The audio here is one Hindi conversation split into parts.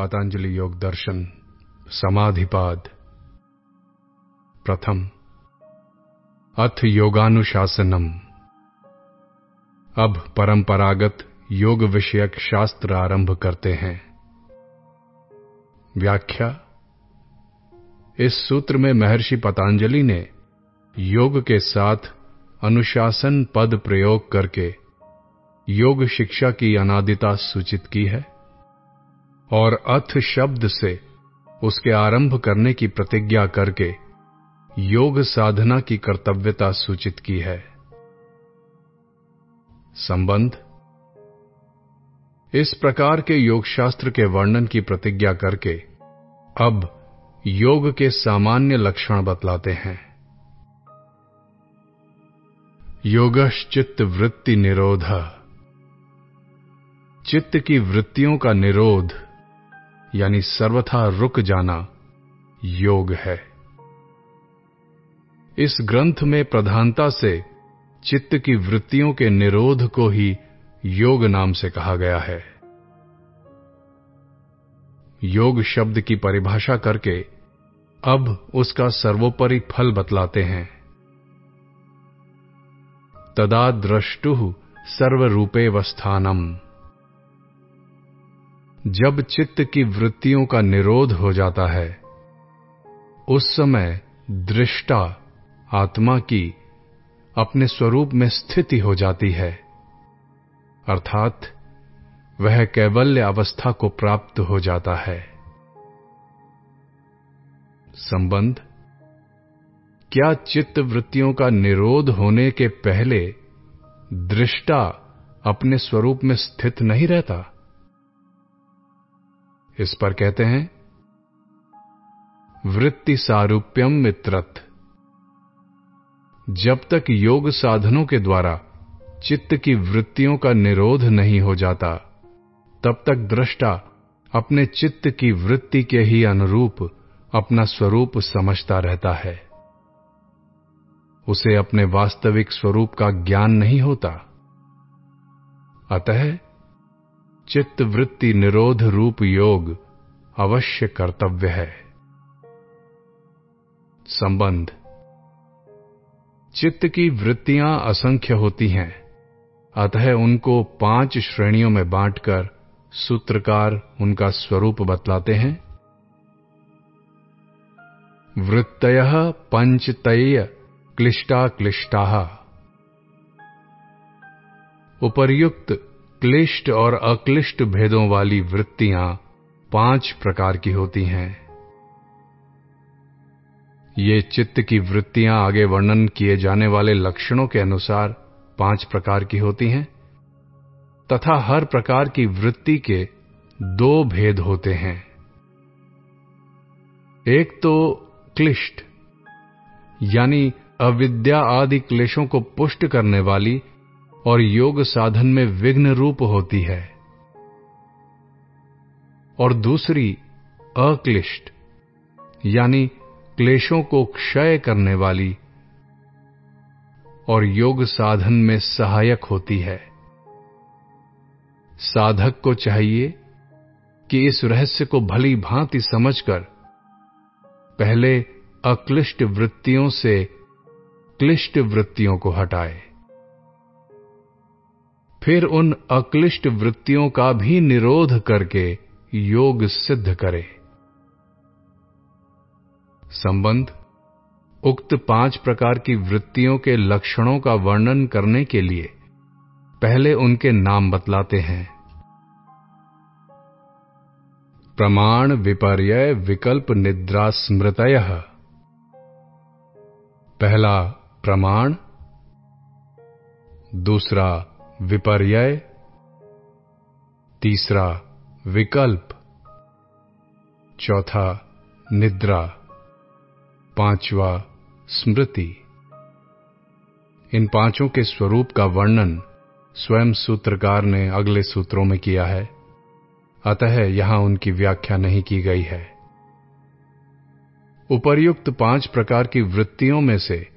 पतंजलि योग दर्शन, समाधिपाद। प्रथम, अथ योगानुशासनम। अब परंपरागत योग विषयक शास्त्र आरंभ करते हैं। व्याख्या, इस सूत्र में महर्षि पतंजलि ने योग के साथ अनुशासन पद प्रयोग करके योग शिक्षा की अनादिता सूचित की है। और अथ शब्द से उसके आरंभ करने की प्रतिज्ञा करके योग साधना की कर्तव्यता सूचित की है। संबंध। इस प्रकार के योग शास्त्र के वर्णन की प्रतिज्ञा करके अब योग के सामान्य लक्षण बतलाते हैं। योगश्चित्त वृत्ति निरोध। चित्त की वृत्तियों का निरोध यानी सर्वथा रुक जाना योग है। इस ग्रंथ में प्रधानता से चित्त की वृत्तियों के निरोध को ही योग नाम से कहा गया है। योग शब्द की परिभाषा करके अब उसका सर्वोपरि फल बतलाते हैं। तदा द्रष्टु सर्वरूपे वस्थानम जब चित्त की वृत्तियों का निरोध हो जाता है, उस समय दृष्टा, आत्मा की अपने स्वरूप में स्थिति हो जाती है। अर्थात, वह कैवल्य अवस्था को प्राप्त हो जाता है। संबंध, क्या चित्त वृत्तियों का निरोध होने के पहले दृष्टा अपने स्वरूप में स्थित नहीं रहता? इस पर कहते हैं, वृत्ति सारूप्यम मित्रत। जब तक योग साधनों के द्वारा चित्त की वृत्तियों का निरोध नहीं हो जाता, तब तक दृष्टा अपने चित्त की वृत्ति के ही अनुरूप अपना स्वरूप समझता रहता है। उसे अपने वास्तविक स्वरूप का ज्ञान नहीं होता। अतः चित्त वृत्ति निरोध रूप योग अवश्य कर्तव्य है। संबंध। चित्त की वृत्तियाँ असंख्य होती हैं। अतः उनको पाँच श्रेणियों में बांटकर सूत्रकार उनका स्वरूप बतलाते हैं। वृत्तय पंचतय क्लिष्टा क्लिष्टा उपर्युक्त क्लिष्ट और अक्लिष्ट भेदों वाली वृत्तियाँ पाँच प्रकार की होती हैं। ये चित्त की वृत्तियाँ आगे वर्णन किए जाने वाले लक्षणों के अनुसार पाँच प्रकार की होती हैं, तथा हर प्रकार की वृत्ति के दो भेद होते हैं। एक तो क्लिष्ट, यानी अविद्या आदि क्लेशों को पुष्ट करने वाली और योग साधन में विघ्न रूप होती है। और दूसरी, अक्लिष्ट, यानी क्लेशों को क्षय करने वाली और योग साधन में सहायक होती है। साधक को चाहिए कि इस रहस्य को भली भांति समझकर पहले अक्लिष्ट वृत्तियों से क्लिष्ट वृत्तियों को हटाए। फिर उन अक्लिष्ट वृत्तियों का भी निरोध करके योग सिद्ध करे। संबंध, उक्त पाँच प्रकार की वृत्तियों के लक्षणों का वर्णन करने के लिए पहले उनके नाम बतलाते हैं। प्रमाण विपर्य विकल्प निद्रा स्मृतय। पहला प्रमाण। दूसरा विपर्य तीसरा, विकल्प। चौथा, निद्रा। पांचवा, स्मृति। इन पाँचों के स्वरूप का वर्णन स्वयं सूत्रकार ने अगले सूत्रों में किया है। अतः यहाँ उनकी व्याख्या नहीं की गई है। उपर्युक्त पाँच प्रकार की वृत्तियों में से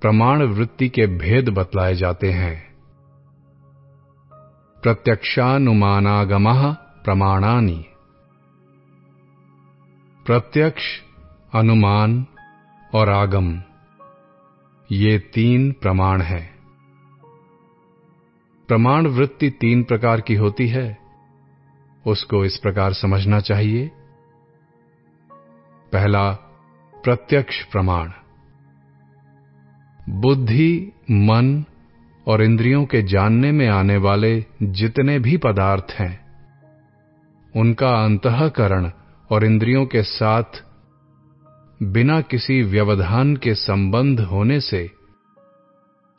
प्रमाण वृत्ति के भेद बतलाए जाते हैं। प्रत्यक्षानुमानागम प्रमाणानि। प्रत्यक्ष, अनुमान, और आगम। ये तीन प्रमाण है। प्रमाण वृत्ति तीन प्रकार की होती है। उसको इस प्रकार समझना चाहिए। पहला, प्रत्यक्ष प्रमाण। बुद्धि, मन और इंद्रियों के जानने में आने वाले जितने भी पदार्थ हैं, उनका अंतकरण और इंद्रियों के साथ बिना किसी व्यवधान के संबंध होने से,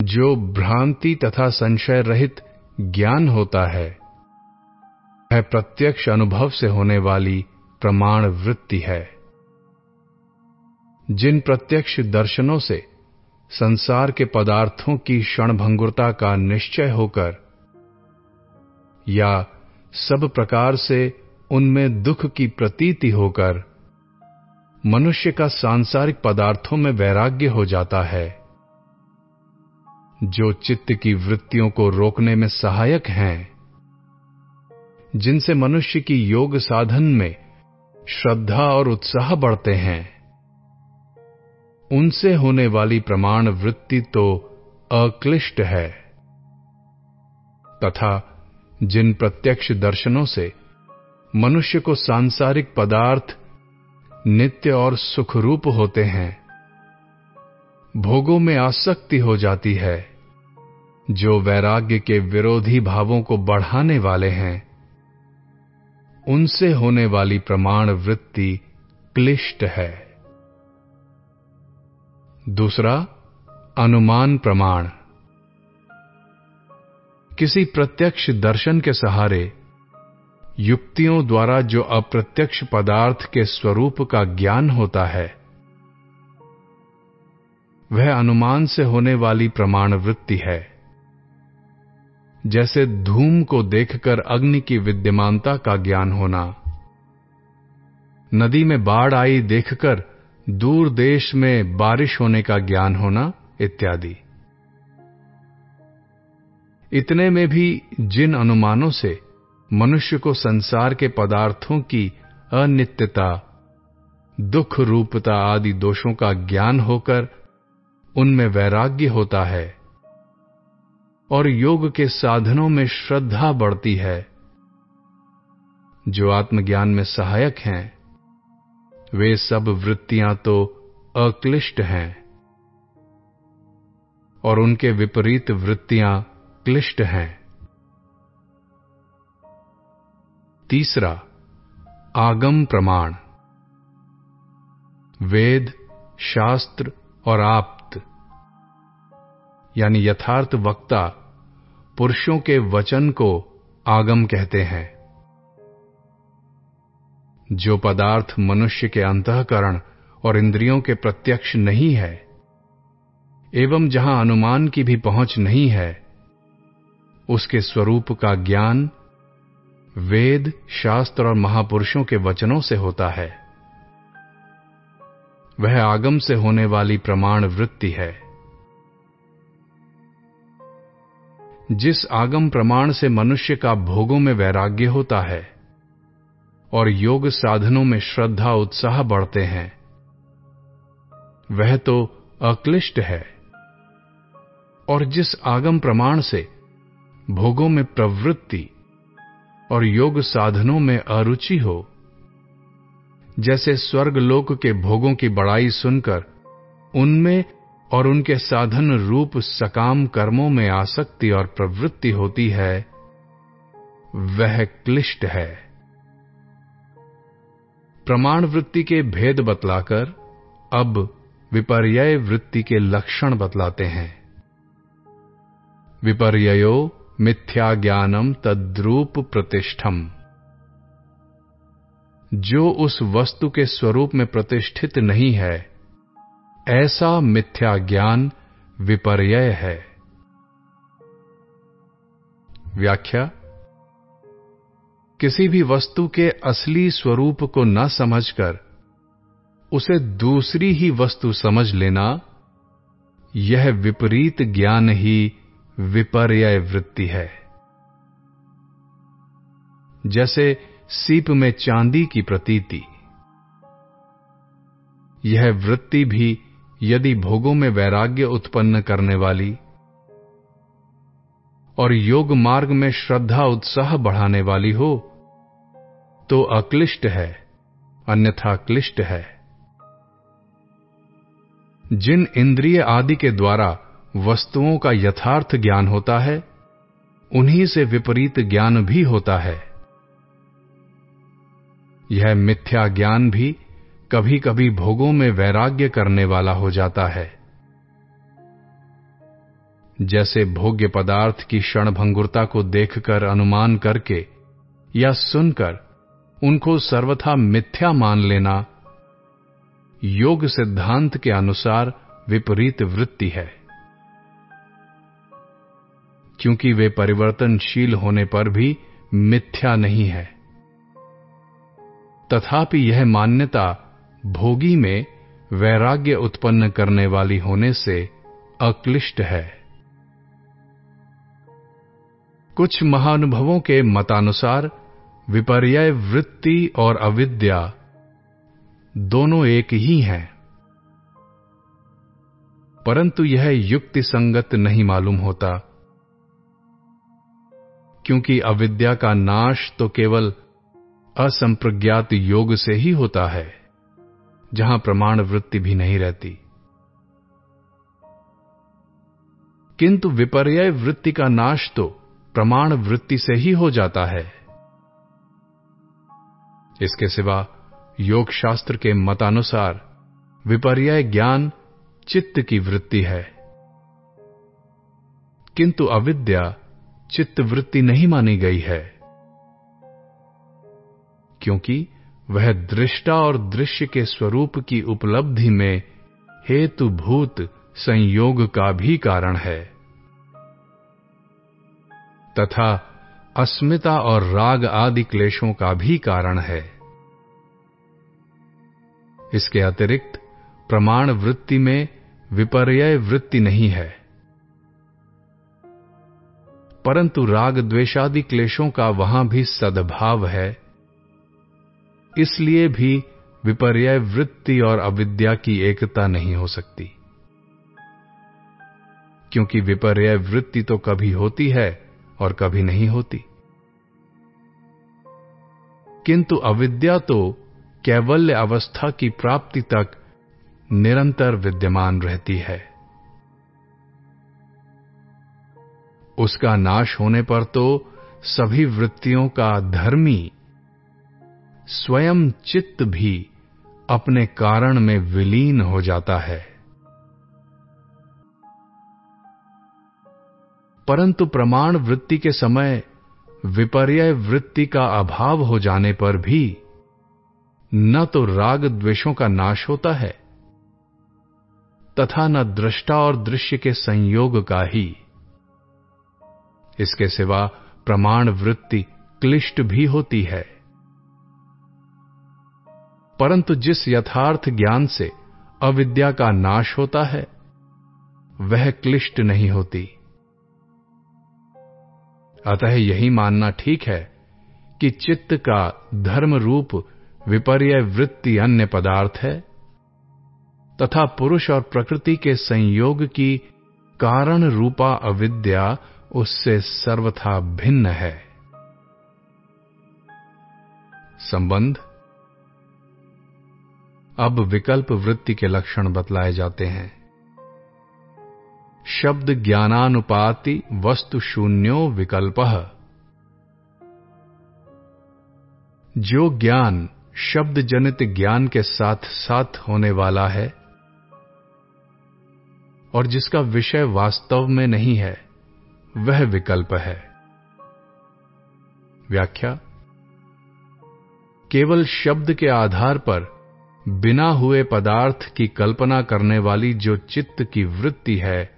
जो भ्रांति तथा संशय रहित ज्ञान होता है, वह प्रत्यक्ष अनुभव से होने वाली प्रमाण वृत्ति है। जिन प्रत्यक्ष दर्शनों से संसार के पदार्थों की क्षणभंगुरता का निश्चय होकर, या सब प्रकार से उनमें दुख की प्रतीति होकर, मनुष्य का सांसारिक पदार्थों में वैराग्य हो जाता है। जो चित्त की वृत्तियों को रोकने में सहायक हैं, जिनसे मनुष्य की योग साधन में श्रद्धा और उत्साह बढ़ते हैं। उनसे होने वाली प्रमाण वृत्ति तो अक्लिष्ट है। तथा जिन प्रत्यक्ष दर्शनों से मनुष्य को सांसारिक पदार्थ, नित्य और सुखरूप होते हैं, भोगों में आसक्ति हो जाती है, जो वैराग्य के विरोधी भावों को बढ़ाने वाले हैं। उनसे होने वाली प्रमाण वृत्ति क्लिष्ट है। दूसरा, अनुमान प्रमाण। किसी प्रत्यक्ष दर्शन के सहारे, युक्तियों द्वारा जो अप्रत्यक्ष पदार्थ के स्वरूप का ज्ञान होता है, वह अनुमान से होने वाली प्रमाण वृत्ति है। जैसे धूम को देखकर अग्नि की विद्यमानता का ज्ञान होना। नदी में बाढ़ आई देखकर दूर देश में बारिश होने का ज्ञान होना इत्यादि। इतने में भी जिन अनुमानों से मनुष्य को संसार के पदार्थों की अनित्यता, दुख, रूपता आदि दोषों का ज्ञान होकर उनमें वैराग्य होता है और योग के साधनों में श्रद्धा बढ़ती है, जो आत्मज्ञान में सहायक हैं। वे सब वृत्तियाँ तो अक्लिष्ट हैं। और उनके विपरीत वृत्तियाँ क्लिष्ट हैं। तीसरा, आगम प्रमाण। वेद, शास्त्र और आप्त, यानी यथार्थ वक्ता, पुरुषों के वचन को आगम कहते हैं। जो पदार्थ मनुष्य के अंतकरण और इंद्रियों के प्रत्यक्ष नहीं है, एवं जहाँ अनुमान की भी पहुँच नहीं है, उसके स्वरूप का ज्ञान वेद, शास्त्र और महापुरुषों के वचनों से होता है। वह आगम से होने वाली प्रमाण वृत्ति है। जिस आगम प्रमाण से मनुष्य का भोगों में वैराग्य होता है और योग साधनों में श्रद्धा, उत्साह बढ़ते हैं। वह तो अक्लिष्ट है। और जिस आगम प्रमाण से भोगों में प्रवृत्ति और योग साधनों में अरुचि हो, जैसे स्वर्ग लोक के भोगों की बड़ाई सुनकर उनमें और उनके साधन रूप सकाम कर्मों में आसक्ति और प्रवृत्ति होती है, वह क्लिष्ट है। प्रमाण वृत्ति के भेद बतलाकर अब विपर्य वृत्ति के लक्षण बतलाते हैं। विपर्यो मिथ्या ज्ञानम तद्रूप प्रतिष्ठम। जो उस वस्तु के स्वरूप में प्रतिष्ठित नहीं है, ऐसा मिथ्या ज्ञान विपर्य है। व्याख्या किसी भी वस्तु के असली स्वरूप को न समझकर उसे दूसरी ही वस्तु समझ लेना, यह विपरीत ज्ञान ही विपर्य वृत्ति है। जैसे सीप में चांदी की प्रतीति, यह वृत्ति भी यदि भोगों में वैराग्य उत्पन्न करने वाली और योग मार्ग में श्रद्धा उत्साह बढ़ाने वाली हो तो अक्लिष्ट है, अन्यथा क्लिष्ट है। जिन इंद्रिय आदि के द्वारा वस्तुओं का यथार्थ ज्ञान होता है, उन्हीं से विपरीत ज्ञान भी होता है। यह मिथ्या ज्ञान भी कभी कभी भोगों में वैराग्य करने वाला हो जाता है। जैसे भोग्य पदार्थ की क्षणभंगुरता को देखकर, अनुमान करके या सुनकर उनको सर्वथा मिथ्या मान लेना। योग सिद्धांत के अनुसार विपरीत वृत्ति है। क्योंकि वे परिवर्तनशील होने पर भी मिथ्या नहीं है। तथापि यह मान्यता भोगी में वैराग्य उत्पन्न करने वाली होने से अक्लिष्ट है। कुछ महानुभवों के मतानुसार विपर्य वृत्ति और अविद्या दोनों एक ही हैं। परंतु यह युक्ति संगत नहीं मालूम होता। क्योंकि अविद्या का नाश तो केवल असंप्रज्ञात योग से ही होता है, जहाँ प्रमाण वृत्ति भी नहीं रहती। किंतु विपर्य वृत्ति का नाश तो प्रमाण वृत्ति से ही हो जाता है। इसके सिवा योग शास्त्र के मतानुसार विपर्य ज्ञान चित्त की वृत्ति है। किंतु अविद्या चित्त वृत्ति नहीं मानी गई है। क्योंकि वह दृष्टा और दृश्य के स्वरूप की उपलब्धि में हेतुभूत संयोग का भी कारण है। तथा अस्मिता और राग आदि क्लेशों का भी कारण है। इसके अतिरिक्त, प्रमाण वृत्ति में विपर्य वृत्ति नहीं है। परंतु राग द्वेषादि क्लेशों का वहाँ भी सद्भाव है। इसलिए भी विपर्य वृत्ति और अविद्या की एकता नहीं हो सकती। क्योंकि विपर्य वृत्ति तो कभी होती है और कभी नहीं होती। किंतु अविद्या तो कैवल्य अवस्था की प्राप्ति तक निरंतर विद्यमान रहती है। उसका नाश होने पर तो सभी वृत्तियों का धर्मी स्वयं चित्त भी अपने कारण में विलीन हो जाता है। परंतु प्रमाण वृत्ति के समय विपर्य वृत्ति का अभाव हो जाने पर भी न तो राग द्वेषों का नाश होता है, तथा न दृष्टा और दृश्य के संयोग का ही। इसके सिवा प्रमाण वृत्ति क्लिष्ट भी होती है। परंतु जिस यथार्थ ज्ञान से अविद्या का नाश होता है, वह क्लिष्ट नहीं होती। अतः यही मानना ठीक है कि चित्त का धर्म रूप विपर्य वृत्ति अन्य पदार्थ है, तथा पुरुष और प्रकृति के संयोग की कारण रूपा अविद्या उससे सर्वथा भिन्न है। संबंध? अब विकल्प वृत्ति के लक्षण बतलाए जाते हैं। शब्द ज्ञानानुपाति वस्तु शून्यो विकल्प। जो ज्ञान शब्द जनित ज्ञान के साथ साथ होने वाला है और जिसका विषय वास्तव में नहीं है, वह विकल्प है। व्याख्या, केवल शब्द के आधार पर बिना हुए पदार्थ की कल्पना करने वाली जो चित्त की वृत्ति है,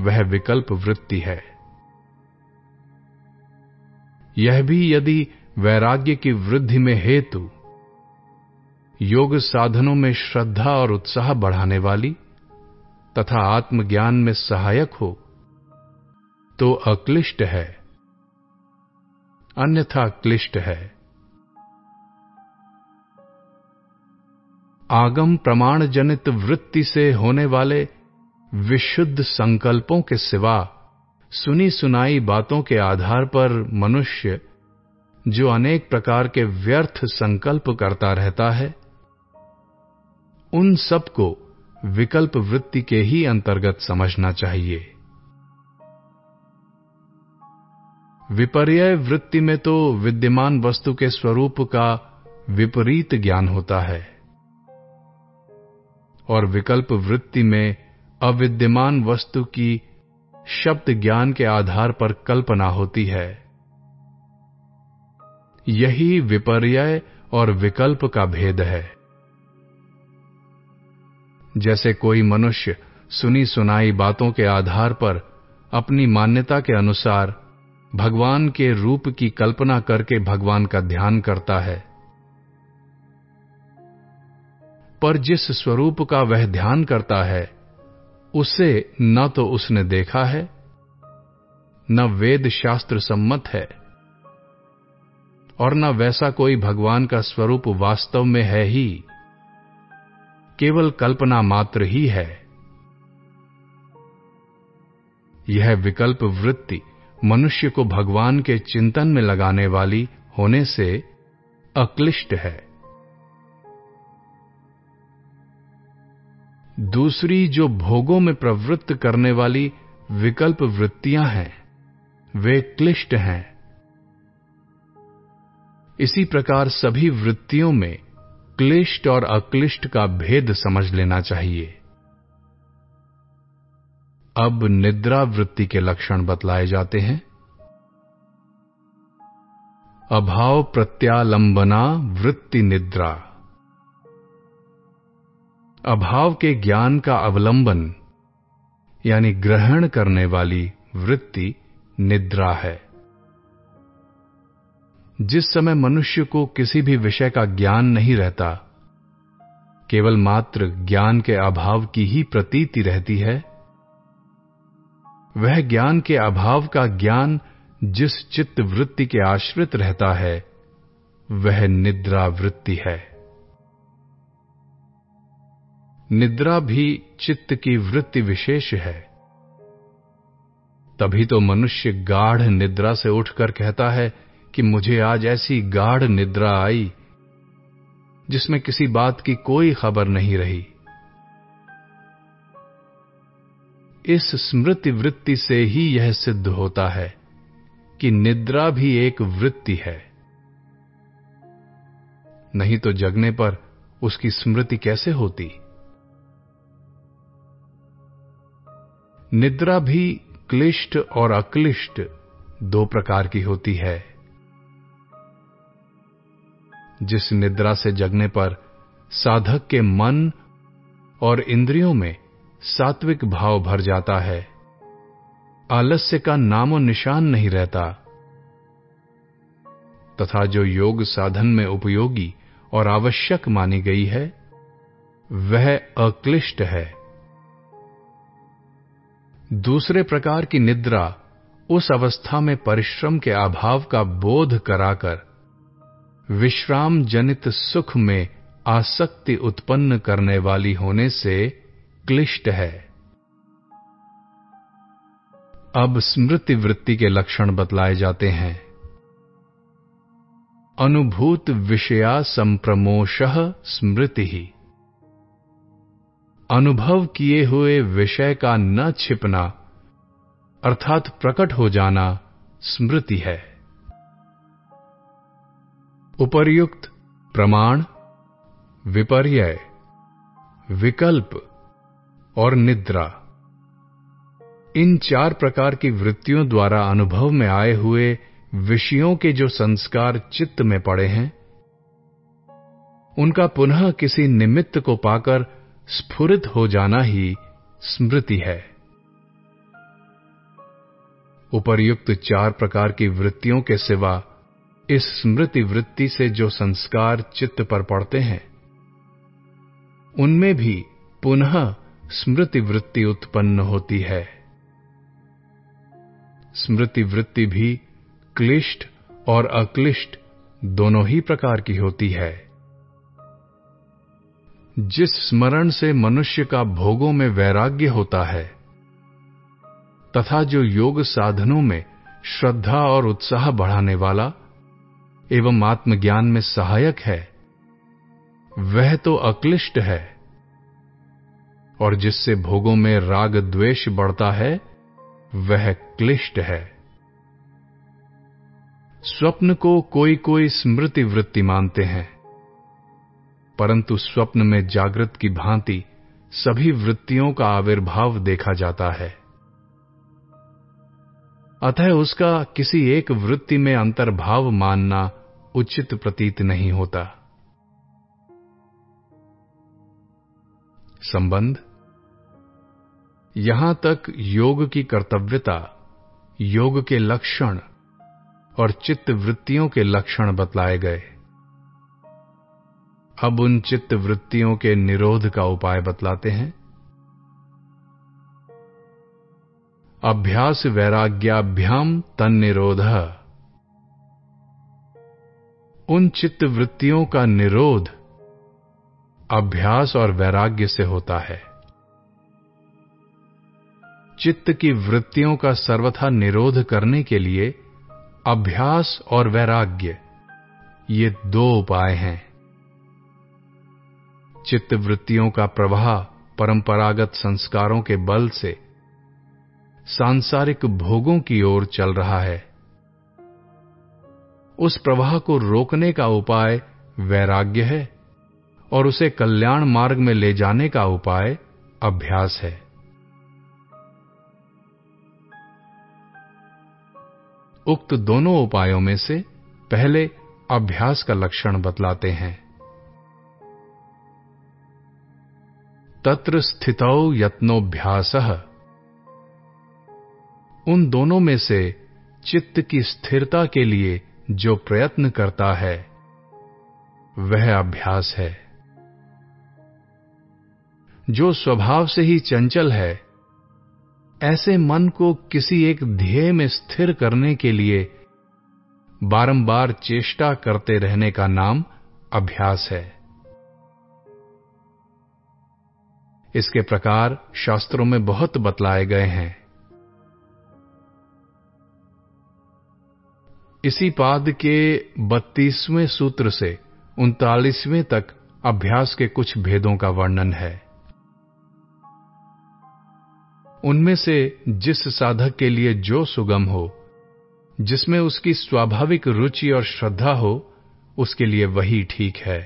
वह विकल्प वृत्ति है। यह भी यदि वैराग्य की वृद्धि में हेतु योग साधनों में श्रद्धा और उत्साह बढ़ाने वाली तथा आत्मज्ञान में सहायक हो तो अक्लिष्ट है। अन्यथा क्लिष्ट है। आगम प्रमाण जनित वृत्ति से होने वाले विशुद्ध संकल्पों के सिवा सुनी सुनाई बातों के आधार पर मनुष्य, जो अनेक प्रकार के व्यर्थ संकल्प करता रहता है उन सबको विकल्प वृत्ति के ही अंतर्गत समझना चाहिए। विपर्य वृत्ति में तो विद्यमान वस्तु के स्वरूप का विपरीत ज्ञान होता है। और विकल्प वृत्ति में अविद्यमान वस्तु की शब्द ज्ञान के आधार पर कल्पना होती है। यही विपर्य और विकल्प का भेद है। जैसे कोई मनुष्य सुनी सुनाई बातों के आधार पर अपनी मान्यता के अनुसार भगवान के रूप की कल्पना करके भगवान का ध्यान करता है। पर जिस स्वरूप का वह ध्यान करता है, उसे न तो उसने देखा है, न वेद शास्त्र सम्मत है, और न वैसा कोई भगवान का स्वरूप वास्तव में है ही। केवल कल्पना मात्र ही है। यह विकल्प वृत्ति मनुष्य को भगवान के चिंतन में लगाने वाली होने से अक्लिष्ट है। दूसरी जो भोगों में प्रवृत्त करने वाली विकल्प वृत्तियाँ हैं, वे क्लिष्ट हैं। इसी प्रकार सभी वृत्तियों में क्लिष्ट और अक्लिष्ट का भेद समझ लेना चाहिए। अब निद्रा वृत्ति के लक्षण बतलाए जाते हैं। अभाव प्रत्यालंबना वृत्ति निद्रा। अभाव के ज्ञान का अवलंबन, यानी ग्रहण करने वाली वृत्ति निद्रा है। जिस समय मनुष्य को किसी भी विषय का ज्ञान नहीं रहता, केवल मात्र ज्ञान के अभाव की ही प्रतीति रहती है, वह ज्ञान के अभाव का ज्ञान जिस चित्त वृत्ति के आश्रित रहता है, वह निद्रा वृत्ति है। निद्रा भी चित्त की वृत्ति विशेष है। तभी तो मनुष्य गाढ़ निद्रा से उठकर कहता है कि मुझे आज ऐसी गाढ़ निद्रा आई, जिसमें किसी बात की कोई खबर नहीं रही। इस स्मृति वृत्ति से ही यह सिद्ध होता है कि निद्रा भी एक वृत्ति है। नहीं तो जगने पर उसकी स्मृति कैसे होती? निद्रा भी क्लिष्ट और अक्लिष्ट दो प्रकार की होती है। जिस निद्रा से जगने पर साधक के मन और इंद्रियों में सात्विक भाव भर जाता है, आलस्य का नामो निशान नहीं रहता। तथा जो योग साधन में उपयोगी और आवश्यक मानी गई है, वह अक्लिष्ट है। दूसरे प्रकार की निद्रा उस अवस्था में परिश्रम के अभाव का बोध कराकर विश्राम जनित सुख में आसक्ति उत्पन्न करने वाली होने से क्लिष्ट है। अब स्मृति वृत्ति के लक्षण बतलाए जाते हैं। अनुभूत विषया संप्रमोश स्मृति। ही अनुभव किए हुए विषय का न छिपना, अर्थात प्रकट हो जाना, स्मृति है। उपर्युक्त, प्रमाण विपर्य विकल्प और निद्रा। इन चार प्रकार की वृत्तियों द्वारा अनुभव में आए हुए विषयों के जो संस्कार चित्त में पड़े हैं, उनका पुनः किसी निमित्त को पाकर स्फुरित हो जाना ही स्मृति है। उपर्युक्त चार प्रकार की वृत्तियों के सिवा इस स्मृति वृत्ति से जो संस्कार चित्त पर पड़ते हैं, उनमें भी पुनः स्मृति वृत्ति उत्पन्न होती है। स्मृति वृत्ति भी क्लिष्ट और अक्लिष्ट दोनों ही प्रकार की होती है। जिस स्मरण से मनुष्य का भोगों में वैराग्य होता है, तथा जो योग साधनों में श्रद्धा और उत्साह बढ़ाने वाला एवं आत्मज्ञान में सहायक है। वह तो अक्लिष्ट है। और जिससे भोगों में राग द्वेष बढ़ता है, वह क्लिष्ट है। स्वप्न को कोई कोई स्मृति वृत्ति मानते हैं। परंतु स्वप्न में जागृत की भांति सभी वृत्तियों का आविर्भाव देखा जाता है। अतः उसका किसी एक वृत्ति में अंतर्भाव मानना उचित प्रतीत नहीं होता। संबंध? यहाँ तक योग की कर्तव्यता, योग के लक्षण और चित्त वृत्तियों के लक्षण बतलाए गए। अब उन चित्त वृत्तियों के निरोध का उपाय बतलाते हैं। अभ्यास वैराग्याभ्याम तन निरोध उन चित्त वृत्तियों का निरोध अभ्यास और वैराग्य से होता है। चित्त की वृत्तियों का सर्वथा निरोध करने के लिए अभ्यास और वैराग्य, ये दो उपाय हैं। चित्त वृत्तियों का प्रवाह परंपरागत संस्कारों के बल से सांसारिक भोगों की ओर चल रहा है। उस प्रवाह को रोकने का उपाय वैराग्य है और उसे कल्याण मार्ग में ले जाने का उपाय अभ्यास है। उक्त दोनों उपायों में से पहले अभ्यास का लक्षण बतलाते हैं। तत्र स्थितौ यत्नोभ्यास। उन दोनों में से चित्त की स्थिरता के लिए जो प्रयत्न करता है, वह अभ्यास है। जो स्वभाव से ही चंचल है, ऐसे मन को किसी एक ध्येय में स्थिर करने के लिए बारंबार चेष्टा करते रहने का नाम अभ्यास है। इसके प्रकार शास्त्रों में बहुत बतलाए गए हैं। इसी पाद के बत्तीसवें सूत्र से उनतालीसवें तक अभ्यास के कुछ भेदों का वर्णन है। उनमें से जिस साधक के लिए जो सुगम हो, जिसमें उसकी स्वाभाविक रुचि और श्रद्धा हो, उसके लिए वही ठीक है।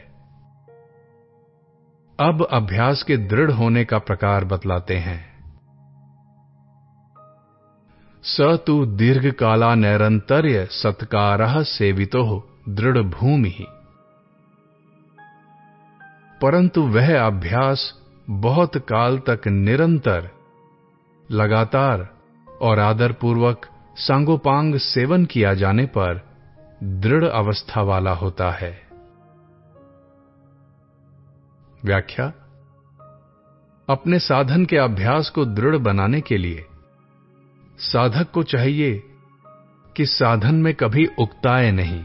अब अभ्यास के दृढ़ होने का प्रकार बतलाते हैं। स तु दीर्घ काला नैरंतर्य सत्कार सेवितो दृढ़ भूमि परंतु वह अभ्यास बहुत काल तक निरंतर, लगातार और आदरपूर्वक सांगोपांग सेवन किया जाने पर दृढ़ अवस्था वाला होता है। व्याख्या, अपने साधन के अभ्यास को दृढ़ बनाने के लिए साधक को चाहिए कि साधन में कभी उकताए नहीं।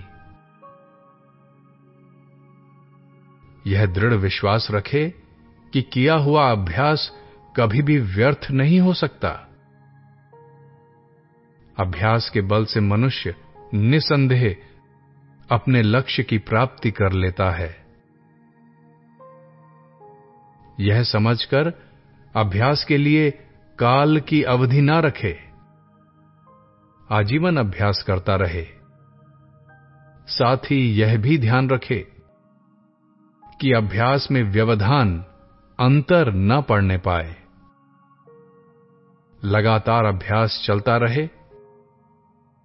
यह दृढ़ विश्वास रखे कि किया हुआ अभ्यास कभी भी व्यर्थ नहीं हो सकता। अभ्यास के बल से मनुष्य निसंदेह अपने लक्ष्य की प्राप्ति कर लेता है। यह समझकर अभ्यास के लिए काल की अवधि ना रखे। आजीवन अभ्यास करता रहे। साथ ही यह भी ध्यान रखे कि अभ्यास में व्यवधान अंतर न पड़ने पाए। लगातार अभ्यास चलता रहे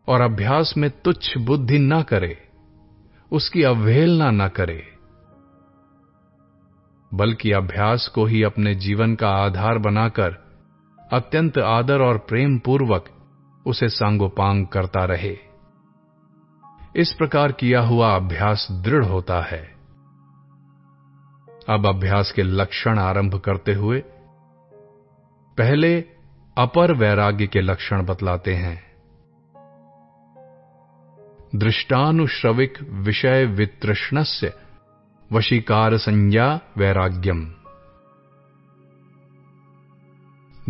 और अभ्यास में तुच्छ बुद्धि न करे, उसकी अवहेलना न करे, बल्कि अभ्यास को ही अपने जीवन का आधार बनाकर अत्यंत आदर और प्रेम पूर्वक उसे सांगोपांग करता रहे। इस प्रकार किया हुआ अभ्यास दृढ़ होता है। अब अभ्यास के लक्षण आरंभ करते हुए, पहले अपर वैराग्य के लक्षण बतलाते हैं। दृष्टानुश्रविक विषय वितृष्णस्य वशीकार संज्ञा वैराग्यम।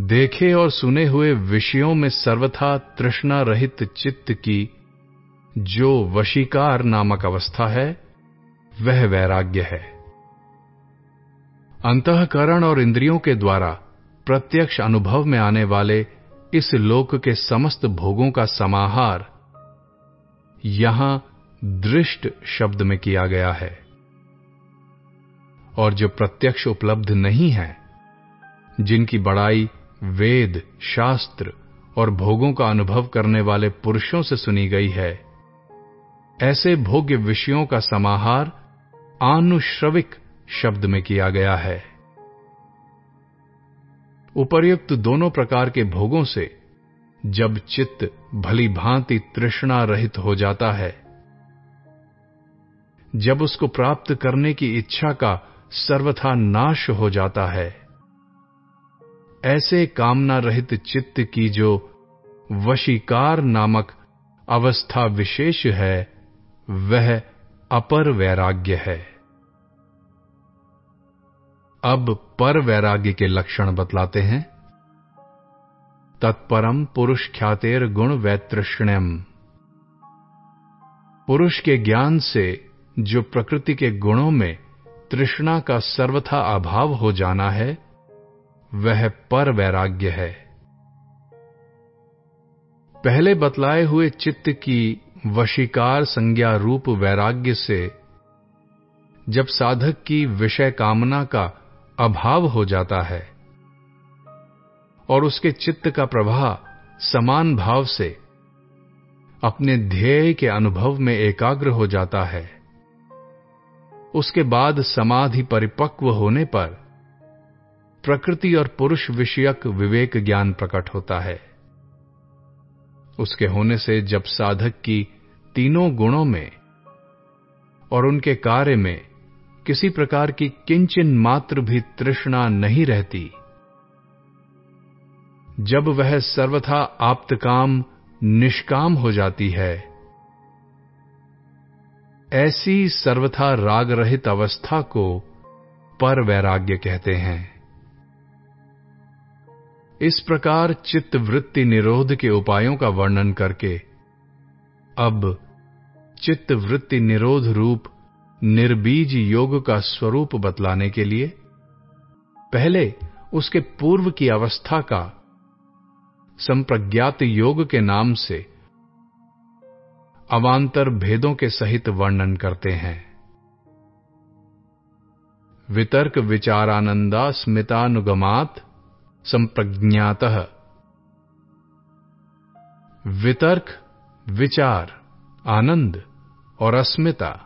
देखे और सुने हुए विषयों में सर्वथा तृष्णा रहित चित्त की जो वशीकार नामक अवस्था है, वह वैराग्य है। अंतकरण और इंद्रियों के द्वारा प्रत्यक्ष अनुभव में आने वाले इस लोक के समस्त भोगों का समाहार यहाँ दृष्ट शब्द में किया गया है। और जो प्रत्यक्ष उपलब्ध नहीं है, जिनकी बड़ाई वेद, शास्त्र और भोगों का अनुभव करने वाले पुरुषों से सुनी गई है। ऐसे भोग्य विषयों का समाहार आनुश्रविक शब्द में किया गया है। उपर्युक्त दोनों प्रकार के भोगों से जब चित्त भली भांति तृष्णा रहित हो जाता है, जब उसको प्राप्त करने की इच्छा का सर्वथा नाश हो जाता है। ऐसे कामना रहित चित्त की जो वशीकार नामक अवस्था विशेष है, वह अपर वैराग्य है। अब पर वैराग्य के लक्षण बतलाते हैं। तत्परम पुरुष ख्यातेर गुण वैतृष्ण्यम। पुरुष के ज्ञान से जो प्रकृति के गुणों में तृष्णा का सर्वथा अभाव हो जाना है वह पर वैराग्य है। पहले बतलाए हुए चित्त की वशीकार संज्ञा रूप वैराग्य से जब साधक की विषय कामना का अभाव हो जाता है और उसके चित्त का प्रवाह समान भाव से अपने ध्येय के अनुभव में एकाग्र हो जाता है, उसके बाद समाधि परिपक्व होने पर प्रकृति और पुरुष विषयक विवेक ज्ञान प्रकट होता है। उसके होने से जब साधक की तीनों गुणों में और उनके कार्य में किसी प्रकार की किंचन मात्र भी तृष्णा नहीं रहती, जब वह सर्वथा आप्तकाम निष्काम हो जाती है, ऐसी सर्वथा राग रहित अवस्था को पर वैराग्य कहते हैं। इस प्रकार चित्त वृत्ति निरोध के उपायों का वर्णन करके, अब चित्त वृत्ति निरोध रूप निर्बीज योग का स्वरूप बतलाने के लिए, पहले उसके पूर्व की अवस्था का संप्रज्ञात योग के नाम से अवांतर भेदों के सहित वर्णन करते हैं। वितर्क विचारानंदा स्मितानुगमात संप्रज्ञात। वितर्क, विचार, आनंद और अस्मिता।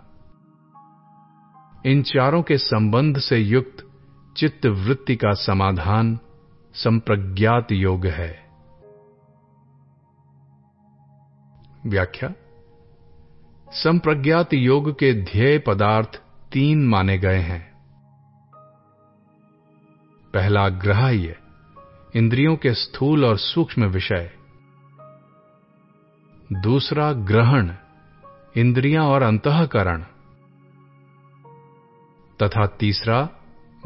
इन चारों के संबंध से युक्त चित्त वृत्ति का समाधान संप्रज्ञात योग है। व्याख्या। संप्रज्ञात योग के ध्येय पदार्थ तीन माने गए हैं। पहला ग्राह्य इंद्रियों के स्थूल और सूक्ष्म विषय। दूसरा ग्रहण, इंद्रियाँ और अंतकरण। तथा तीसरा,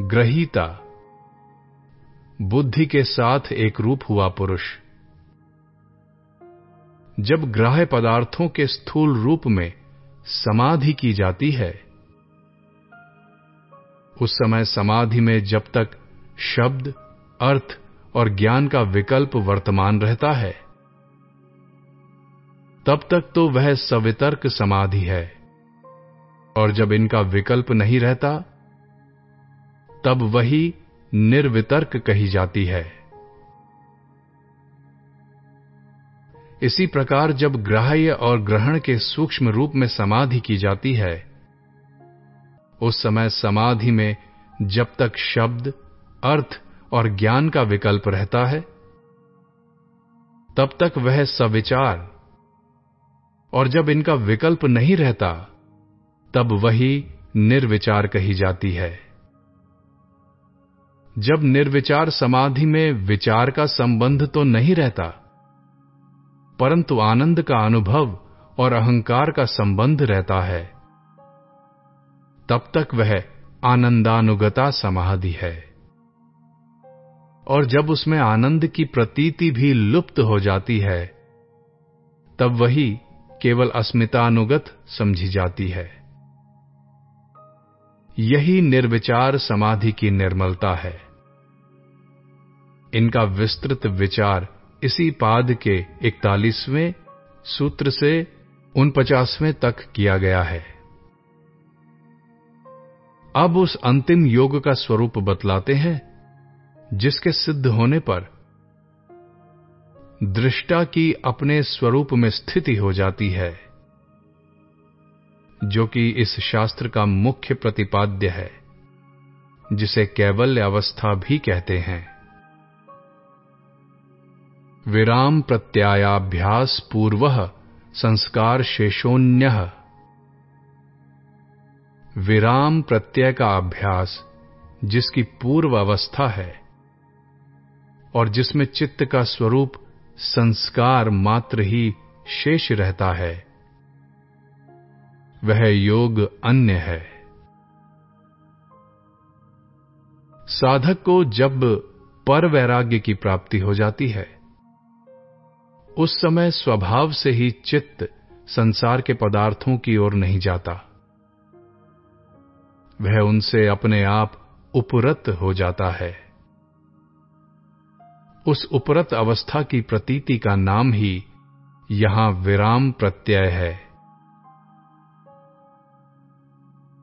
ग्रहीता। बुद्धि के साथ एक रूप हुआ पुरुष। जब ग्राह्य पदार्थों के स्थूल रूप में समाधि की जाती है, उस समय समाधि में जब तक शब्द, अर्थ और ज्ञान का विकल्प वर्तमान रहता है। तब तक तो वह सवितर्क समाधि है। और जब इनका विकल्प नहीं रहता, तब वही निर्वितर्क कही जाती है। इसी प्रकार जब ग्राह्य और ग्रहण के सूक्ष्म रूप में समाधि की जाती है, उस समय समाधि में जब तक शब्द, अर्थ और ज्ञान का विकल्प रहता है, तब तक वह सविचार। और जब इनका विकल्प नहीं रहता, तब वही निर्विचार कही जाती है। जब निर्विचार समाधि में विचार का संबंध तो नहीं रहता, परंतु आनंद का अनुभव और अहंकार का संबंध रहता है, तब तक वह आनंदानुगता समाधि है। और जब उसमें आनंद की प्रतीति भी लुप्त हो जाती है, तब वही केवल अस्मितानुगत समझी जाती है। यही निर्विचार समाधि की निर्मलता है। इनका विस्तृत विचार इसी पाद के इकतालीसवें सूत्र से उनपचासवें तक किया गया है। अब उस अंतिम योग का स्वरूप बतलाते हैं। जिसके सिद्ध होने पर दृष्टा की अपने स्वरूप में स्थिति हो जाती है, जो कि इस शास्त्र का मुख्य प्रतिपाद्य है, जिसे कैवल्य अवस्था भी कहते हैं। विराम प्रत्यायाभ्यास पूर्व संस्कार शेषोन्य। विराम प्रत्यय का अभ्यास जिसकी पूर्व अवस्था है और जिसमें चित्त का स्वरूप संस्कार मात्र ही शेष रहता है, वह योग अन्य है। साधक को जब पर वैराग्य की प्राप्ति हो जाती है, उस समय स्वभाव से ही चित्त संसार के पदार्थों की ओर नहीं जाता। वह उनसे अपने आप उपरत हो जाता है। उस उपरत अवस्था की प्रतीति का नाम ही यहाँ विराम प्रत्यय है।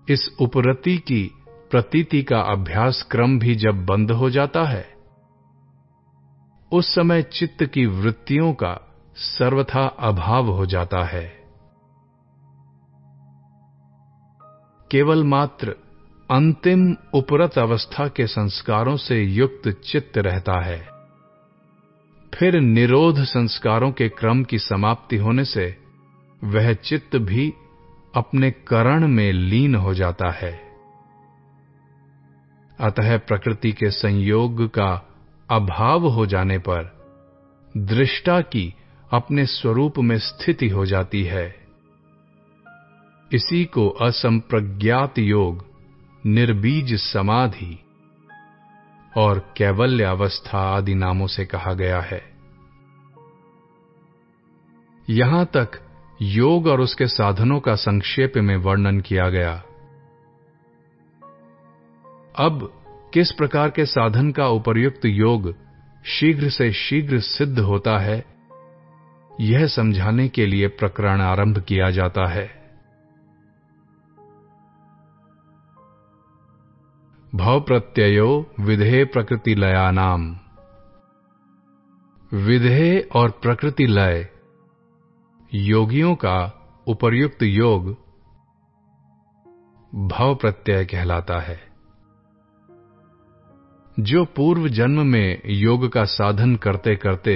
इस उपरति की प्रतीति का अभ्यास क्रम भी जब बंद हो जाता है, उस समय चित्त की वृत्तियों का सर्वथा अभाव हो जाता है। केवल मात्र अंतिम उपरत अवस्था के संस्कारों से युक्त चित्त रहता है। फिर निरोध संस्कारों के क्रम की समाप्ति होने से वह चित्त भी अपने करण में लीन हो जाता है। अतः प्रकृति के संयोग का अभाव हो जाने पर दृष्टा की अपने स्वरूप में स्थिति हो जाती है। इसी को असंप्रज्ञात योग, निर्बीज समाधि और कैवल्य अवस्था आदि नामों से कहा गया है। यहाँ तक योग और उसके साधनों का संक्षेप में वर्णन किया गया। अब किस प्रकार के साधन का उपर्युक्त योग शीघ्र से शीघ्र सिद्ध होता है, यह समझाने के लिए प्रकरण आरंभ किया जाता है। भव प्रत्ययो विधेय प्रकृति लयानाम विधेय और प्रकृति लय योगियों का उपर्युक्त योग भव प्रत्यय कहलाता है। जो पूर्व जन्म में योग का साधन करते करते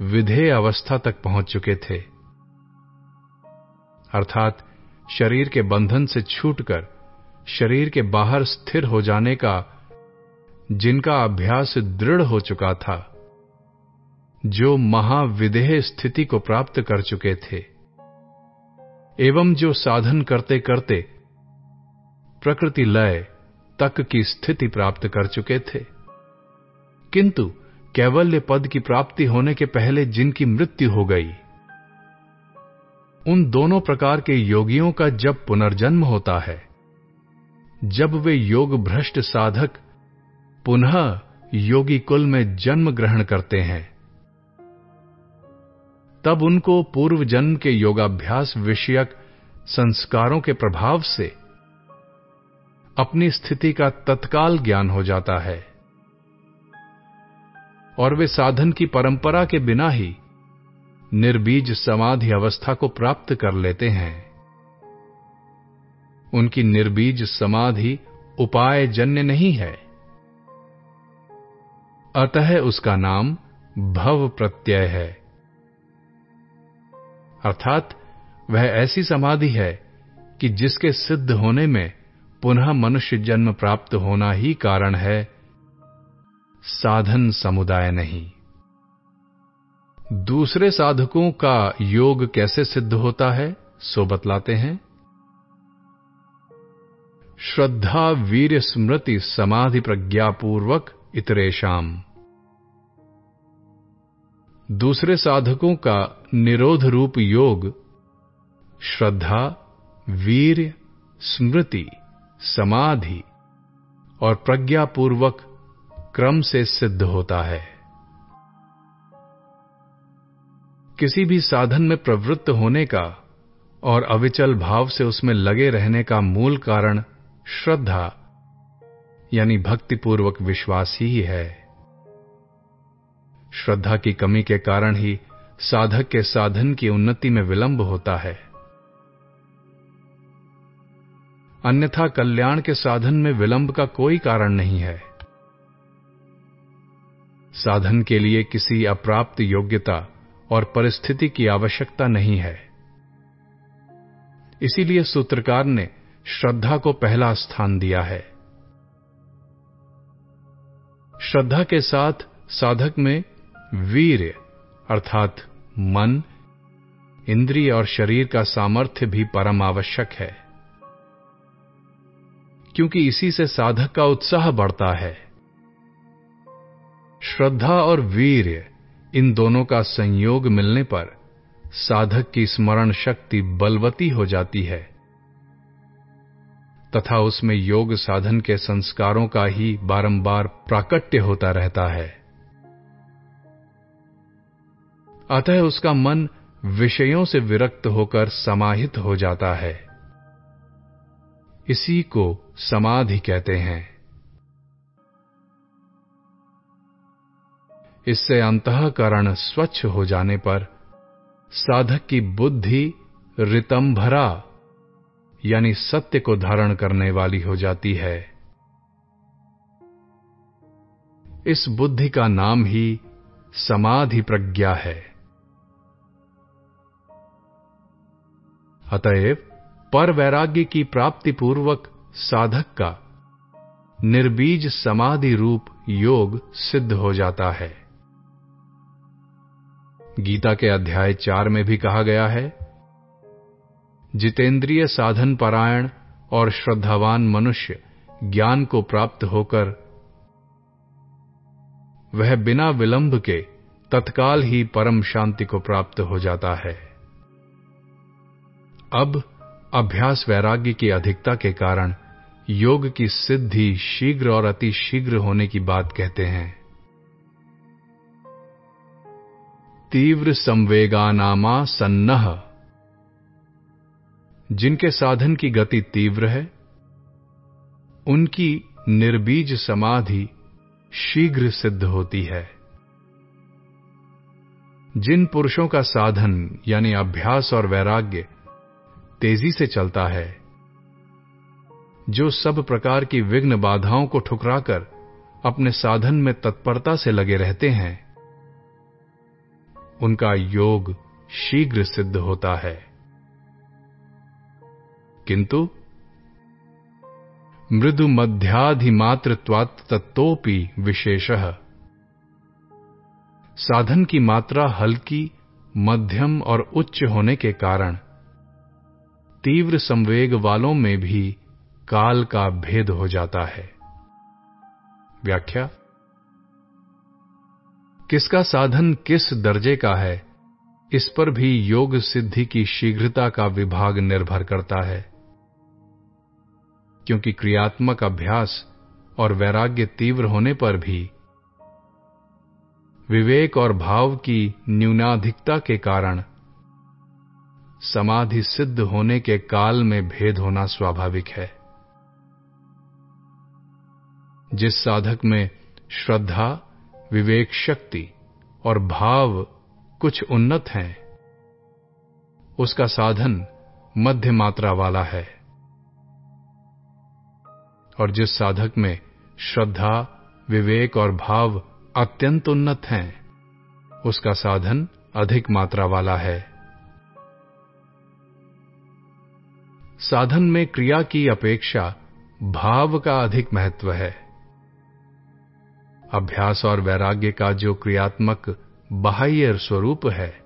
विधेय अवस्था तक पहुँच चुके थे, अर्थात शरीर के बंधन से छूटकर शरीर के बाहर स्थिर हो जाने का, जिनका अभ्यास दृढ़ हो चुका था, जो महाविदेह स्थिति को प्राप्त कर चुके थे, एवं जो साधन करते करते प्रकृति लय तक की स्थिति प्राप्त कर चुके थे। किंतु कैवल्य पद की प्राप्ति होने के पहले जिनकी मृत्यु हो गई, उन दोनों प्रकार के योगियों का जब पुनर्जन्म होता है जब वे योग भ्रष्ट साधक, पुनः योगी कुल में जन्म ग्रहण करते हैं। तब उनको पूर्व जन्म के योगाभ्यास विषयक संस्कारों के प्रभाव से अपनी स्थिति का तत्काल ज्ञान हो जाता है। और वे साधन की परंपरा के बिना ही निर्बीज समाधि अवस्था को प्राप्त कर लेते हैं। उनकी निर्बीज समाधि उपाय जन्य नहीं है। अतः उसका नाम भव प्रत्यय है। अर्थात, वह ऐसी समाधि है कि जिसके सिद्ध होने में पुनः मनुष्य जन्म प्राप्त होना ही कारण है। साधन समुदाय नहीं। दूसरे साधकों का योग कैसे सिद्ध होता है, सो बतलाते हैं। श्रद्धा वीर स्मृति, समाधि प्रज्ञापूर्वक इतरेशम दूसरे साधकों का निरोध रूप योग, श्रद्धा वीर स्मृति, समाधि और प्रज्ञापूर्वक क्रम से सिद्ध होता है। किसी भी साधन में प्रवृत्त होने का और अविचल भाव से उसमें लगे रहने का मूल कारण श्रद्धा, यानी भक्तिपूर्वक विश्वास ही है। श्रद्धा की कमी के कारण ही साधक के साधन की उन्नति में विलंब होता है। अन्यथा कल्याण के साधन में विलंब का कोई कारण नहीं है। साधन के लिए किसी अप्राप्त योग्यता और परिस्थिति की आवश्यकता नहीं है। इसीलिए सूत्रकार ने श्रद्धा को पहला स्थान दिया है। श्रद्धा के साथ साधक में वीर अर्थात मन, इंद्रिय और शरीर का सामर्थ्य भी परम आवश्यक है। क्योंकि इसी से साधक का उत्साह बढ़ता है। श्रद्धा और वीर इन दोनों का संयोग मिलने पर साधक की स्मरण शक्ति बलवती हो जाती है। तथा उसमें योग साधन के संस्कारों का ही बारंबार प्राकट्य होता रहता है। अतः उसका मन विषयों से विरक्त होकर समाहित हो जाता है। इसी को समाधि कहते हैं। इससे अंतकरण स्वच्छ हो जाने पर साधक की बुद्धि रितंभरा यानी सत्य को धारण करने वाली हो जाती है। इस बुद्धि का नाम ही समाधि प्रज्ञा है। अतएव पर वैराग्य की प्राप्ति पूर्वक साधक का निर्बीज समाधि रूप योग सिद्ध हो जाता है। गीता के अध्याय चार में भी कहा गया है जितेंद्रिय साधन परायण और श्रद्धावान मनुष्य ज्ञान को प्राप्त होकर वह बिना विलंब के तत्काल ही परम शांति को प्राप्त हो जाता है। अब अभ्यास वैराग्य की अधिकता के कारण योग की सिद्धि शीघ्र और अति शीघ्र होने की बात कहते हैं। तीव्र संवेगानामा सन्नह जिनके साधन की गति तीव्र है, उनकी निर्बीज समाधि शीघ्र सिद्ध होती है। जिन पुरुषों का साधन, यानी अभ्यास और वैराग्य, तेज़ी से चलता है, जो सब प्रकार की विघ्न बाधाओं को ठुकराकर अपने साधन में तत्परता से लगे रहते हैं, उनका योग शीघ्र सिद्ध होता है। किंतु मृदु मध्याधिमात्रत्वात् तत्तोपि विशेष। साधन की मात्रा हल्की, मध्यम और उच्च होने के कारण तीव्र संवेग वालों में भी काल का भेद हो जाता है। व्याख्या? किसका साधन किस दर्जे का है, इस पर भी योग सिद्धि की शीघ्रता का विभाग निर्भर करता है। क्योंकि क्रियात्मक अभ्यास और वैराग्य तीव्र होने पर भी विवेक और भाव की न्यूनाधिकता के कारण समाधि सिद्ध होने के काल में भेद होना स्वाभाविक है। जिस साधक में श्रद्धा, विवेक शक्ति और भाव कुछ उन्नत हैं, उसका साधन मध्य मात्रा वाला है। और जिस साधक में श्रद्धा, विवेक और भाव अत्यंत उन्नत हैं, उसका साधन अधिक मात्रा वाला है। साधन में क्रिया की अपेक्षा भाव का अधिक महत्व है। अभ्यास और वैराग्य का जो क्रियात्मक बाह्य स्वरूप है,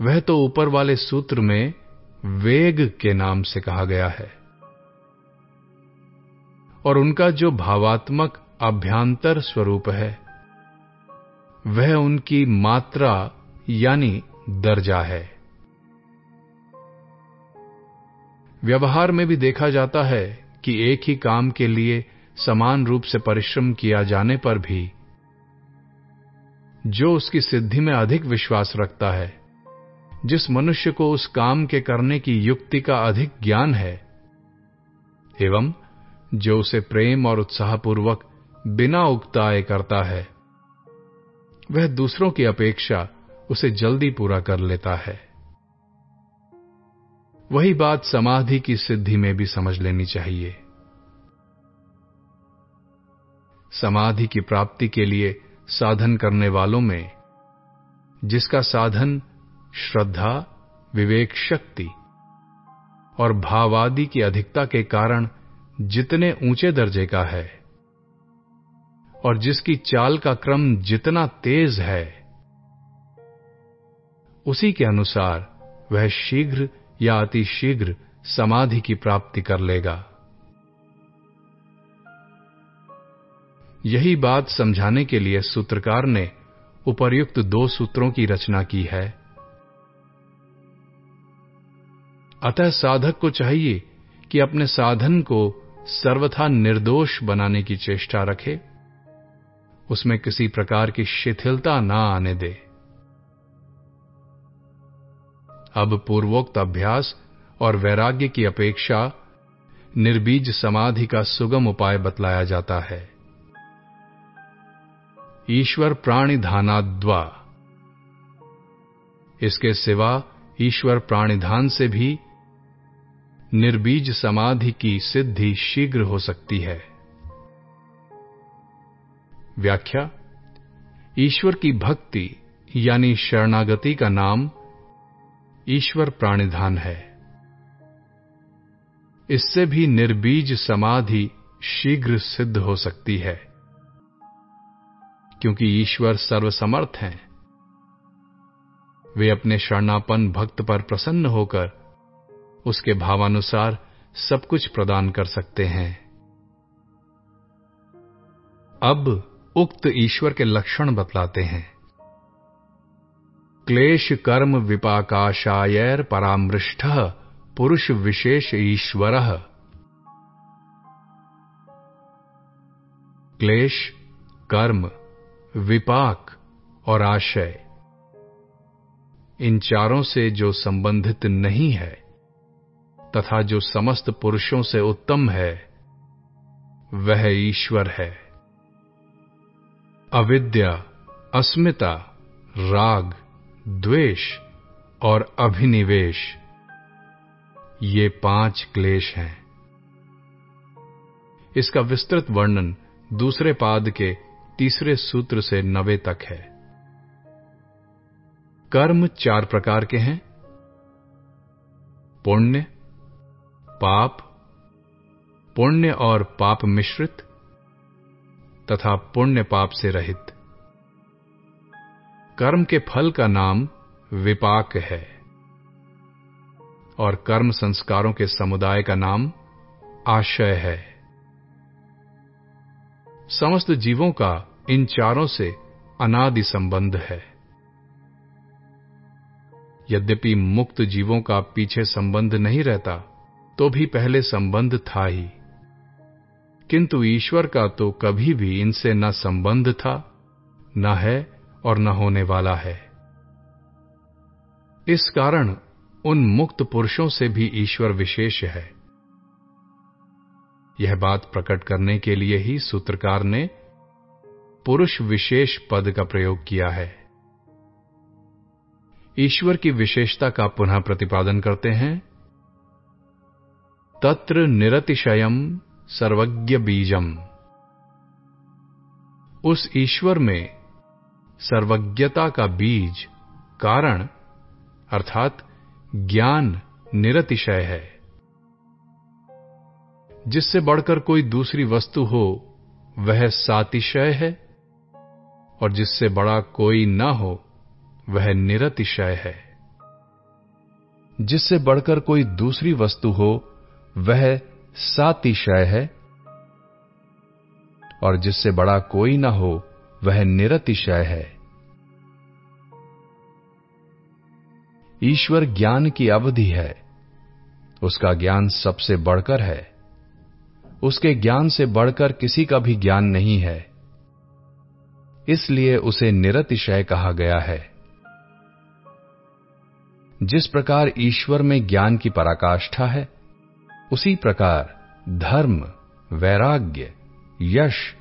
वह तो ऊपर वाले सूत्र में वेग के नाम से कहा गया है। और उनका जो भावात्मक अभ्यांतर स्वरूप है, वह उनकी मात्रा यानी दर्जा है। व्यवहार में भी देखा जाता है कि एक ही काम के लिए समान रूप से परिश्रम किया जाने पर भी जो उसकी सिद्धि में अधिक विश्वास रखता है, जिस मनुष्य को उस काम के करने की युक्ति का अधिक ज्ञान है, एवं जो उसे प्रेम और उत्साहपूर्वक बिना उगताए करता है। वह दूसरों की अपेक्षा उसे जल्दी पूरा कर लेता है। वही बात समाधि की सिद्धि में भी समझ लेनी चाहिए। समाधि की प्राप्ति के लिए साधन करने वालों में, जिसका साधन श्रद्धा, विवेक, शक्ति और भावादि की अधिकता के कारण जितने ऊँचे दर्जे का है, और जिसकी चाल का क्रम जितना तेज है, उसी के अनुसार वह शीघ्र या अति शीघ्र समाधि की प्राप्ति कर लेगा। यही बात समझाने के लिए सूत्रकार ने उपर्युक्त दो सूत्रों की रचना की है। अतः साधक को चाहिए कि अपने साधन को सर्वथा निर्दोष बनाने की चेष्टा रखे, उसमें किसी प्रकार की शिथिलता ना आने दे। अब पूर्वोक्त अभ्यास और वैराग्य की अपेक्षा निर्बीज समाधि का सुगम उपाय बतलाया जाता है। ईश्वर प्राणिधानाद्वा इसके सिवा ईश्वर प्राणिधान से भी निर्बीज समाधि की सिद्धि शीघ्र हो सकती है। व्याख्या, ईश्वर की भक्ति यानी शरणागति का नाम ईश्वर प्राणिधान है। इससे भी निर्बीज समाधि शीघ्र सिद्ध हो सकती है। क्योंकि ईश्वर सर्वसमर्थ हैं। वे अपने शरणापन भक्त पर प्रसन्न होकर उसके भावानुसार सब कुछ प्रदान कर सकते हैं। अब उक्त ईश्वर के लक्षण बतलाते हैं। क्लेश कर्म विपाकाशायर परामृष्ट पुरुष विशेष ईश्वर। क्लेश, कर्म, विपाक और आशय। इन चारों से जो संबंधित नहीं है तथा जो समस्त पुरुषों से उत्तम है, वह ईश्वर है। अविद्या, अस्मिता, राग, द्वेष और अभिनिवेश, ये पाँच क्लेश हैं। इसका विस्तृत वर्णन दूसरे पाद के तीसरे सूत्र से नवे तक है। कर्म चार प्रकार के हैं। पुण्य पाप, पुण्य और पाप मिश्रित, तथा पुण्य पाप से रहित। कर्म के फल का नाम विपाक है, और कर्म संस्कारों के समुदाय का नाम आशय है। समस्त जीवों का इन चारों से अनादि संबंध है। यद्यपि मुक्त जीवों का पीछे संबंध नहीं रहता तो भी पहले संबंध था ही। किंतु ईश्वर का तो कभी भी इनसे न संबंध था, न है और न होने वाला है। इस कारण उन मुक्त पुरुषों से भी ईश्वर विशेष है। यह बात प्रकट करने के लिए ही सूत्रकार ने पुरुष विशेष पद का प्रयोग किया है। ईश्वर की विशेषता का पुनः प्रतिपादन करते हैं। तत्र निरतिशयम सर्वज्ञ बीजम उस ईश्वर में सर्वज्ञता का बीज कारण अर्थात ज्ञान निरतिशय है। जिससे बढ़कर कोई दूसरी वस्तु हो, वह सातिशय है, और जिससे बड़ा कोई न हो, वह निरतिशय है। जिससे बढ़कर कोई दूसरी वस्तु हो वह सातिशय है, और जिससे बड़ा कोई ना हो, वह निरतिशय है। ईश्वर ज्ञान की अवधि है। उसका ज्ञान सबसे बढ़कर है। उसके ज्ञान से बढ़कर किसी का भी ज्ञान नहीं है। इसलिए उसे निरतिशय कहा गया है। जिस प्रकार ईश्वर में ज्ञान की पराकाष्ठा है उसी प्रकार धर्म, वैराग्य, यश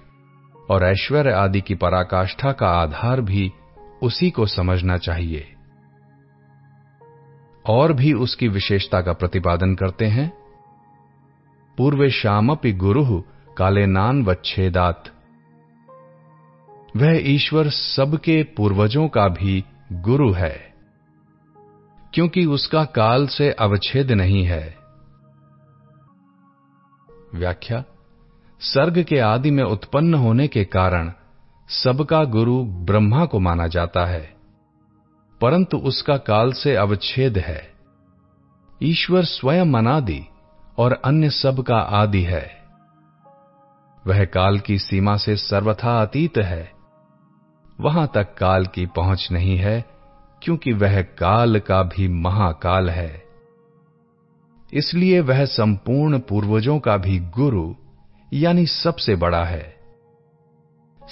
और ऐश्वर्य आदि की पराकाष्ठा का आधार भी उसी को समझना चाहिए। और भी उसकी विशेषता का प्रतिपादन करते हैं। पूर्व श्यामपि गुरु काले नान वच्छेदात वह ईश्वर सबके पूर्वजों का भी गुरु है, क्योंकि उसका काल से अवच्छेद नहीं है। व्याख्या, सर्ग के आदि में उत्पन्न होने के कारण सबका गुरु ब्रह्मा को माना जाता है, परंतु उसका काल से अवच्छेद है। ईश्वर स्वयं अनादि और अन्य सब का आदि है। वह काल की सीमा से सर्वथा अतीत है। वहाँ तक काल की पहुँच नहीं है, क्योंकि वह काल का भी महाकाल है। इसलिए वह संपूर्ण पूर्वजों का भी गुरु, यानी सबसे बड़ा है,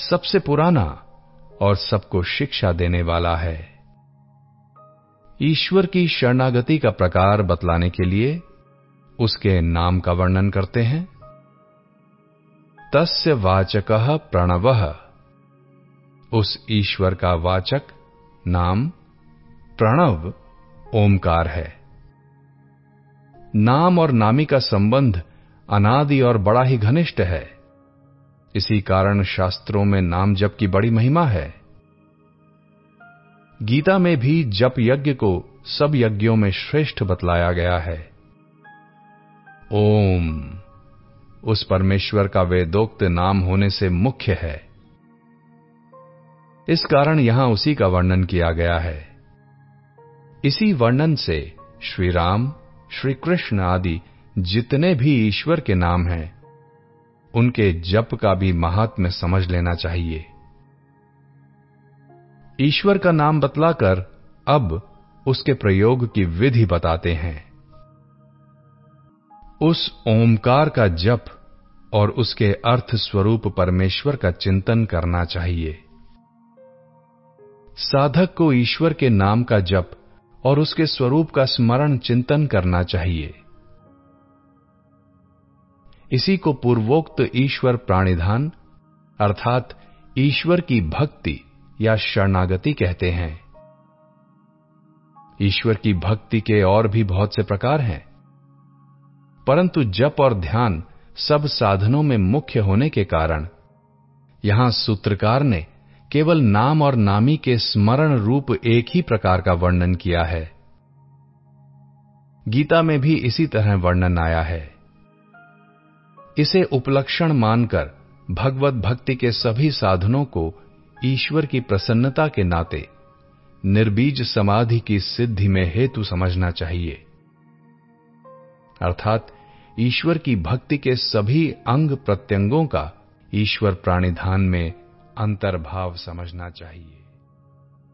सबसे पुराना और सबको शिक्षा देने वाला है। ईश्वर की शरणागति का प्रकार बतलाने के लिए उसके नाम का वर्णन करते हैं। तस्य वाचक प्रणव। उस ईश्वर का वाचक नाम प्रणव ओमकार है। नाम और नामी का संबंध अनादि और बड़ा ही घनिष्ठ है। इसी कारण शास्त्रों में नाम जप की बड़ी महिमा है। गीता में भी जप यज्ञ को सब यज्ञों में श्रेष्ठ बतलाया गया है। ओम। उस परमेश्वर का वेदोक्त नाम होने से मुख्य है। इस कारण यहाँ उसी का वर्णन किया गया है। इसी वर्णन से श्री राम श्री कृष्ण आदि जितने भी ईश्वर के नाम हैं, उनके जप का भी महात्म्य समझ लेना चाहिए। ईश्वर का नाम बतलाकर अब उसके प्रयोग की विधि बताते हैं। उस ओमकार का जप और उसके अर्थ स्वरूप परमेश्वर का चिंतन करना चाहिए। साधक को ईश्वर के नाम का जप और उसके स्वरूप का स्मरण चिंतन करना चाहिए। इसी को पूर्वोक्त ईश्वर प्राणिधान, अर्थात ईश्वर की भक्ति या शरणागति कहते हैं। ईश्वर की भक्ति के और भी बहुत से प्रकार हैं। परंतु जप और ध्यान सब साधनों में मुख्य होने के कारण, यहाँ सूत्रकार ने केवल नाम और नामी के स्मरण रूप एक ही प्रकार का वर्णन किया है। गीता में भी इसी तरह वर्णन आया है। इसे उपलक्षण मानकर भगवत भक्ति के सभी साधनों को ईश्वर की प्रसन्नता के नाते निर्बीज समाधि की सिद्धि में हेतु समझना चाहिए। अर्थात ईश्वर की भक्ति के सभी अंग प्रत्यंगों का ईश्वर प्राणिधान में अंतर्भाव समझना चाहिए।